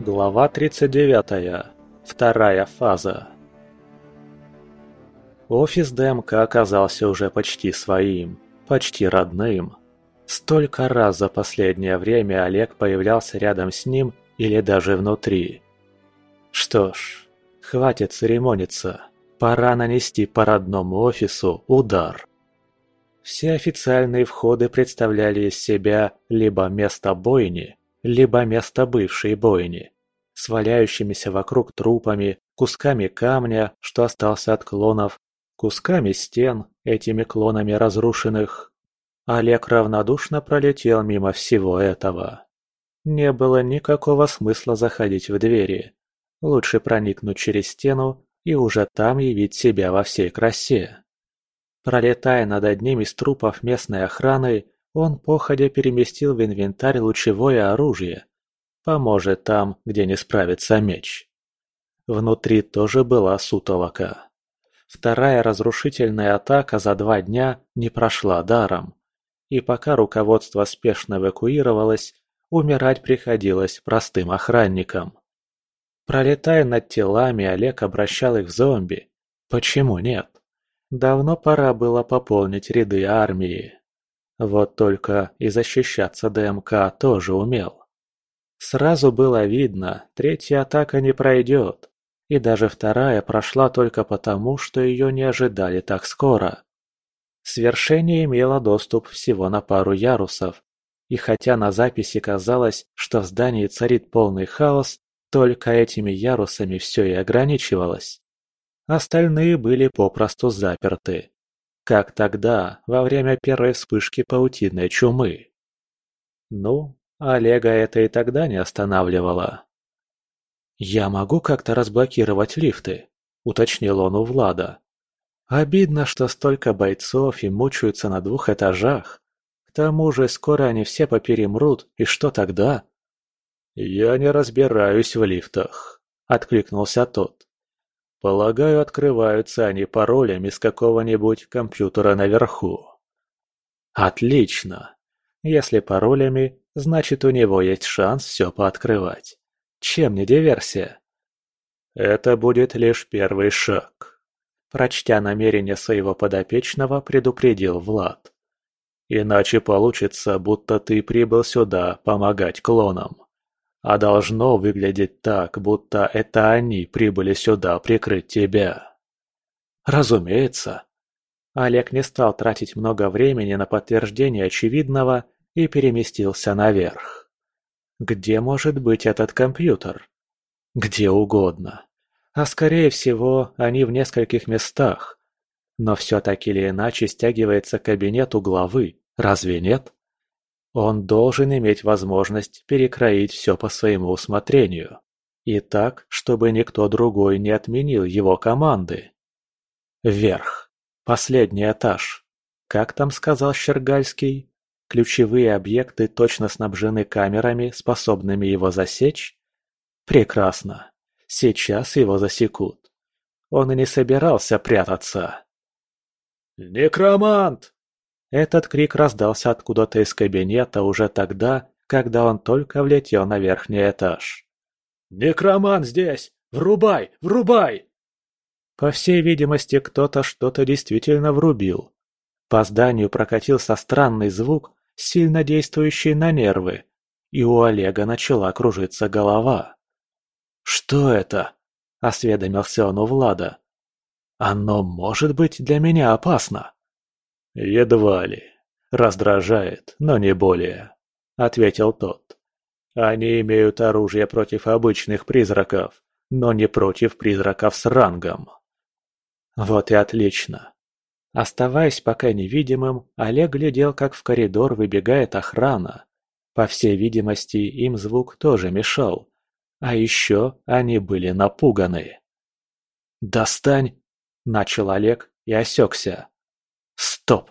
Глава 39. Вторая фаза. Офис ДМК оказался уже почти своим, почти родным. Столько раз за последнее время Олег появлялся рядом с ним или даже внутри. Что ж, хватит церемониться. Пора нанести по родному офису удар. Все официальные входы представляли из себя либо место бойни, либо место бывшей бойни, с валяющимися вокруг трупами, кусками камня, что остался от клонов, кусками стен, этими клонами разрушенных. Олег равнодушно пролетел мимо всего этого. Не было никакого смысла заходить в двери. Лучше проникнуть через стену и уже там явить себя во всей красе. Пролетая над одним из трупов местной охраны, он походя переместил в инвентарь лучевое оружие. Поможет там, где не справится меч. Внутри тоже была сутолока. Вторая разрушительная атака за два дня не прошла даром. И пока руководство спешно эвакуировалось, умирать приходилось простым охранникам. Пролетая над телами, Олег обращал их в зомби. Почему нет? Давно пора было пополнить ряды армии. Вот только и защищаться ДМК тоже умел. Сразу было видно, третья атака не пройдет, и даже вторая прошла только потому, что ее не ожидали так скоро. Свершение имело доступ всего на пару ярусов, и хотя на записи казалось, что в здании царит полный хаос, только этими ярусами все и ограничивалось. Остальные были попросту заперты. Как тогда, во время первой вспышки паутинной чумы. Ну, Олега это и тогда не останавливало. «Я могу как-то разблокировать лифты?» – уточнил он у Влада. «Обидно, что столько бойцов и мучаются на двух этажах. К тому же скоро они все поперемрут, и что тогда?» «Я не разбираюсь в лифтах», – откликнулся тот. Полагаю, открываются они паролями с какого-нибудь компьютера наверху. Отлично. Если паролями, значит у него есть шанс все пооткрывать. Чем не диверсия? Это будет лишь первый шаг. Прочтя намерение своего подопечного, предупредил Влад. Иначе получится, будто ты прибыл сюда помогать клонам. А должно выглядеть так, будто это они прибыли сюда прикрыть тебя. Разумеется. Олег не стал тратить много времени на подтверждение очевидного и переместился наверх. Где может быть этот компьютер? Где угодно. А скорее всего, они в нескольких местах. Но все так или иначе стягивается к кабинету главы, разве нет? Он должен иметь возможность перекроить все по своему усмотрению. И так, чтобы никто другой не отменил его команды. Вверх. Последний этаж. Как там сказал Щергальский? Ключевые объекты точно снабжены камерами, способными его засечь? Прекрасно. Сейчас его засекут. Он и не собирался прятаться. «Некромант!» Этот крик раздался откуда-то из кабинета уже тогда, когда он только влетел на верхний этаж. «Некроман здесь! Врубай! Врубай!» По всей видимости, кто-то что-то действительно врубил. По зданию прокатился странный звук, сильно действующий на нервы, и у Олега начала кружиться голова. «Что это?» – осведомился он у Влада. «Оно может быть для меня опасно». «Едва ли. Раздражает, но не более», — ответил тот. «Они имеют оружие против обычных призраков, но не против призраков с рангом». Вот и отлично. Оставаясь пока невидимым, Олег глядел, как в коридор выбегает охрана. По всей видимости, им звук тоже мешал. А еще они были напуганы. «Достань!» – начал Олег и осекся. Стоп!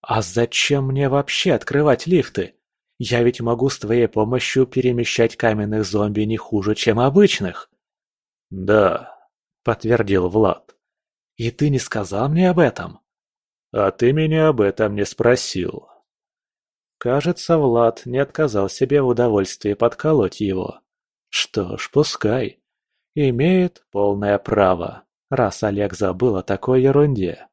А зачем мне вообще открывать лифты? Я ведь могу с твоей помощью перемещать каменных зомби не хуже, чем обычных. Да, подтвердил Влад. И ты не сказал мне об этом? А ты меня об этом не спросил. Кажется, Влад не отказал себе в удовольствии подколоть его. Что ж, пускай. Имеет полное право, раз Олег забыл о такой ерунде.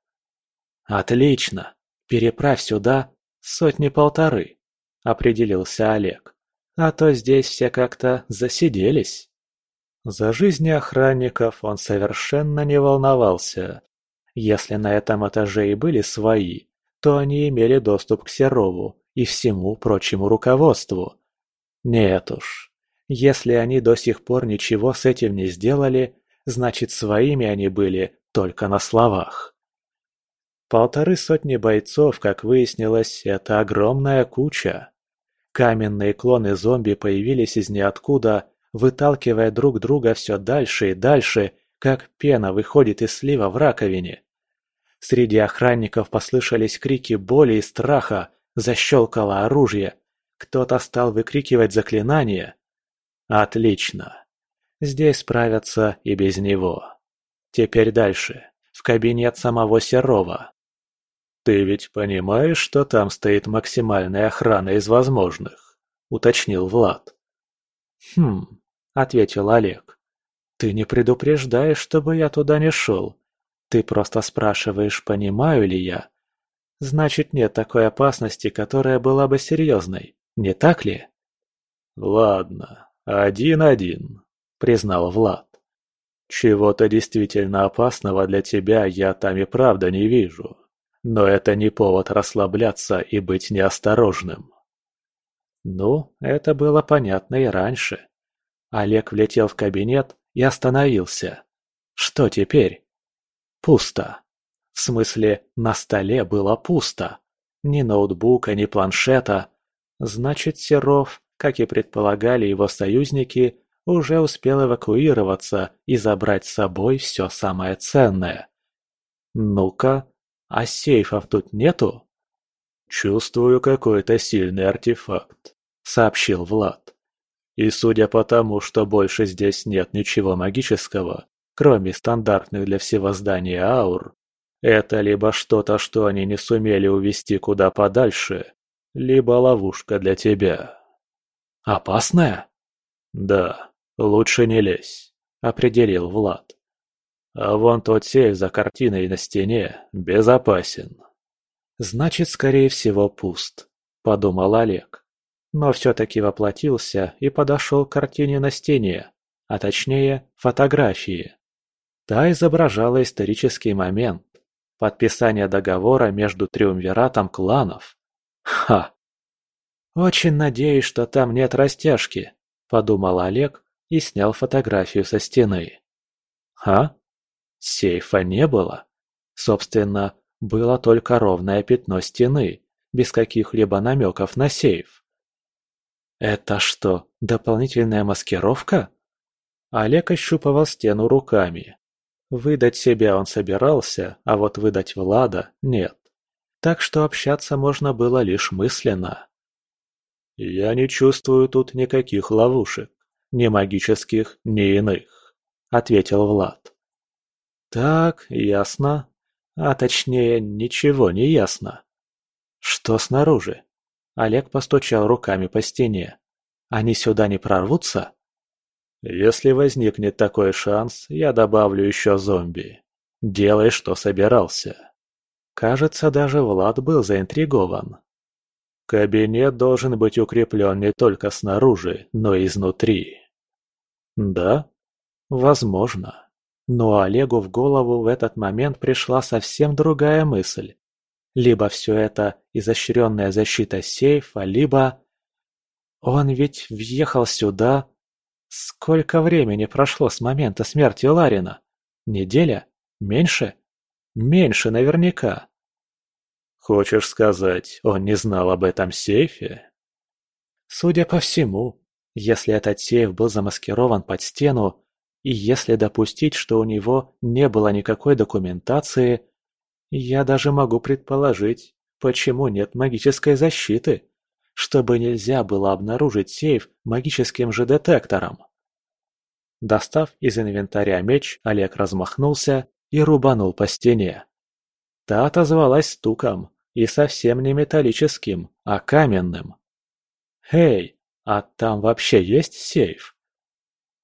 Отлично. Переправь сюда сотни-полторы, определился Олег. А то здесь все как-то засиделись. За жизни охранников он совершенно не волновался. Если на этом этаже и были свои, то они имели доступ к Серову и всему прочему руководству. Нет уж, если они до сих пор ничего с этим не сделали, значит своими они были только на словах. Полторы сотни бойцов, как выяснилось, это огромная куча. Каменные клоны зомби появились из ниоткуда, выталкивая друг друга все дальше и дальше, как пена выходит из слива в раковине. Среди охранников послышались крики боли и страха, защелкало оружие. Кто-то стал выкрикивать заклинания. Отлично. Здесь справятся и без него. Теперь дальше, в кабинет самого Серова. «Ты ведь понимаешь, что там стоит максимальная охрана из возможных?» – уточнил Влад. «Хм», – ответил Олег. «Ты не предупреждаешь, чтобы я туда не шел. Ты просто спрашиваешь, понимаю ли я. Значит, нет такой опасности, которая была бы серьезной, не так ли? Ладно, один-один, признал Влад. Чего-то действительно опасного для тебя я там и правда не вижу. Но это не повод расслабляться и быть неосторожным. Ну, это было понятно и раньше. Олег влетел в кабинет и остановился. Что теперь? Пусто. В смысле, на столе было пусто. Ни ноутбука, ни планшета. Значит, Серов, как и предполагали его союзники, уже успел эвакуироваться и забрать с собой все самое ценное. Ну-ка, а сейфов тут нету? Чувствую какой-то сильный артефакт, сообщил Влад. И судя по тому, что больше здесь нет ничего магического, кроме стандартных для всего здания аур, это либо что-то, что они не сумели увести куда подальше, либо ловушка для тебя. Опасная? Да, лучше не лезь, определил Влад. А вон тот сейф за картиной на стене безопасен. Значит, скорее всего, пуст, подумал Олег. Но все-таки воплотился и подошел к картине на стене, а точнее, фотографии. Та изображала исторический момент – подписание договора между триумвиратом кланов. Ха! «Очень надеюсь, что там нет растяжки», – подумал Олег и снял фотографию со стены. «А? Сейфа не было. Собственно, было только ровное пятно стены, без каких-либо намеков на сейф. «Это что, дополнительная маскировка?» Олег ощупывал стену руками. Выдать себя он собирался, а вот выдать Влада – нет. Так что общаться можно было лишь мысленно. «Я не чувствую тут никаких ловушек, ни магических, ни иных», – ответил Влад. «Так, ясно. А точнее, ничего не ясно. Что снаружи?» Олег постучал руками по стене. «Они сюда не прорвутся?» Если возникнет такой шанс, я добавлю еще зомби. Делай, что собирался. Кажется, даже Влад был заинтригован. Кабинет должен быть укреплен не только снаружи, но и изнутри. Да? Возможно. Но Олегу в голову в этот момент пришла совсем другая мысль. Либо все это изощренная защита сейфа, либо... Он ведь въехал сюда, Сколько времени прошло с момента смерти Ларина? Неделя? Меньше? Меньше наверняка. Хочешь сказать, он не знал об этом сейфе? Судя по всему, если этот сейф был замаскирован под стену, и если допустить, что у него не было никакой документации, я даже могу предположить, почему нет магической защиты чтобы нельзя было обнаружить сейф магическим же детектором. Достав из инвентаря меч, Олег размахнулся и рубанул по стене. Та отозвалась стуком, и совсем не металлическим, а каменным. «Эй, а там вообще есть сейф?»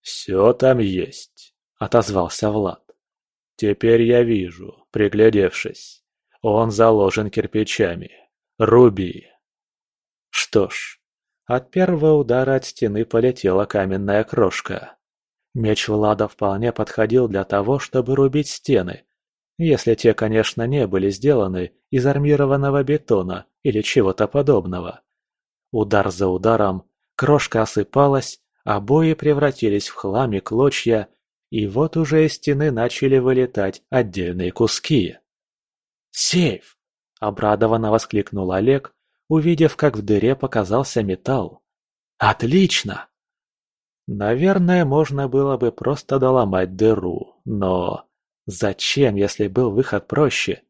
«Все там есть», — отозвался Влад. «Теперь я вижу, приглядевшись. Он заложен кирпичами. Руби». Что ж, от первого удара от стены полетела каменная крошка. Меч Влада вполне подходил для того, чтобы рубить стены, если те, конечно, не были сделаны из армированного бетона или чего-то подобного. Удар за ударом, крошка осыпалась, обои превратились в хлам и клочья, и вот уже из стены начали вылетать отдельные куски. «Сейф!» – обрадованно воскликнул Олег, увидев, как в дыре показался металл. «Отлично!» Наверное, можно было бы просто доломать дыру, но... Зачем, если был выход проще?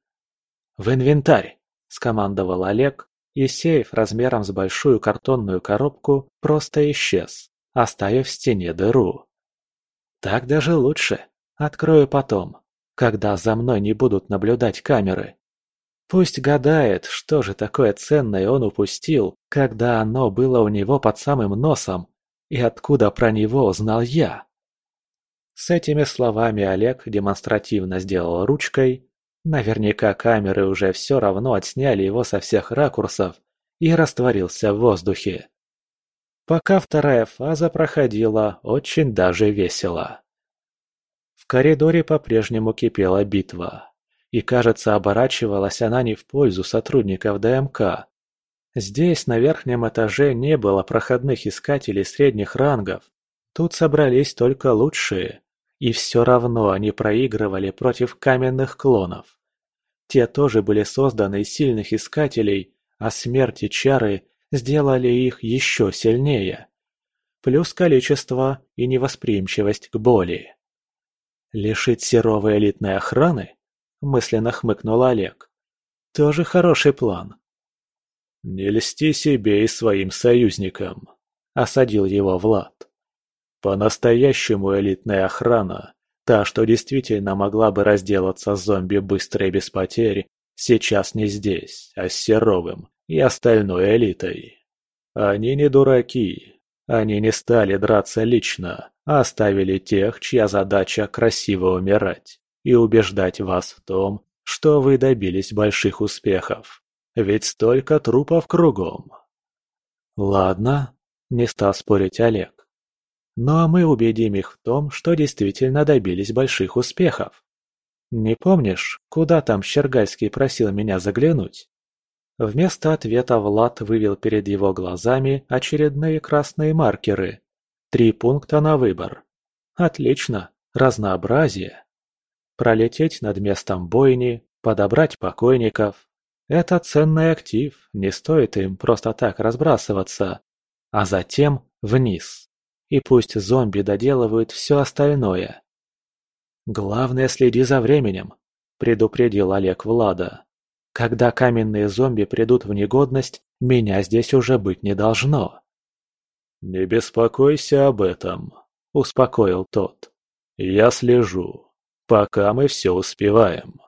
«В инвентарь!» – скомандовал Олег, и сейф размером с большую картонную коробку просто исчез, оставив в стене дыру. «Так даже лучше. Открою потом, когда за мной не будут наблюдать камеры. Пусть гадает, что же такое ценное он упустил, когда оно было у него под самым носом, и откуда про него узнал я». С этими словами Олег демонстративно сделал ручкой. Наверняка камеры уже все равно отсняли его со всех ракурсов и растворился в воздухе. Пока вторая фаза проходила очень даже весело. В коридоре по-прежнему кипела битва. И, кажется, оборачивалась она не в пользу сотрудников ДМК. Здесь, на верхнем этаже, не было проходных искателей средних рангов. Тут собрались только лучшие. И все равно они проигрывали против каменных клонов. Те тоже были созданы из сильных искателей, а смерти чары сделали их еще сильнее. Плюс количество и невосприимчивость к боли. «Лишить Серовой элитной охраны?» – мысленно хмыкнул Олег. «Тоже хороший план». «Не льсти себе и своим союзникам», – осадил его Влад. По-настоящему элитная охрана, та, что действительно могла бы разделаться с зомби быстро и без потерь, сейчас не здесь, а с Серовым и остальной элитой. Они не дураки. Они не стали драться лично, а оставили тех, чья задача красиво умирать и убеждать вас в том, что вы добились больших успехов. Ведь столько трупов кругом. Ладно, не стал спорить Олег. Ну а мы убедим их в том, что действительно добились больших успехов. Не помнишь, куда там Щергальский просил меня заглянуть? Вместо ответа Влад вывел перед его глазами очередные красные маркеры. Три пункта на выбор. Отлично, разнообразие. Пролететь над местом бойни, подобрать покойников. Это ценный актив, не стоит им просто так разбрасываться. А затем вниз и пусть зомби доделывают все остальное. «Главное, следи за временем», – предупредил Олег Влада. «Когда каменные зомби придут в негодность, меня здесь уже быть не должно». «Не беспокойся об этом», – успокоил тот. «Я слежу, пока мы все успеваем».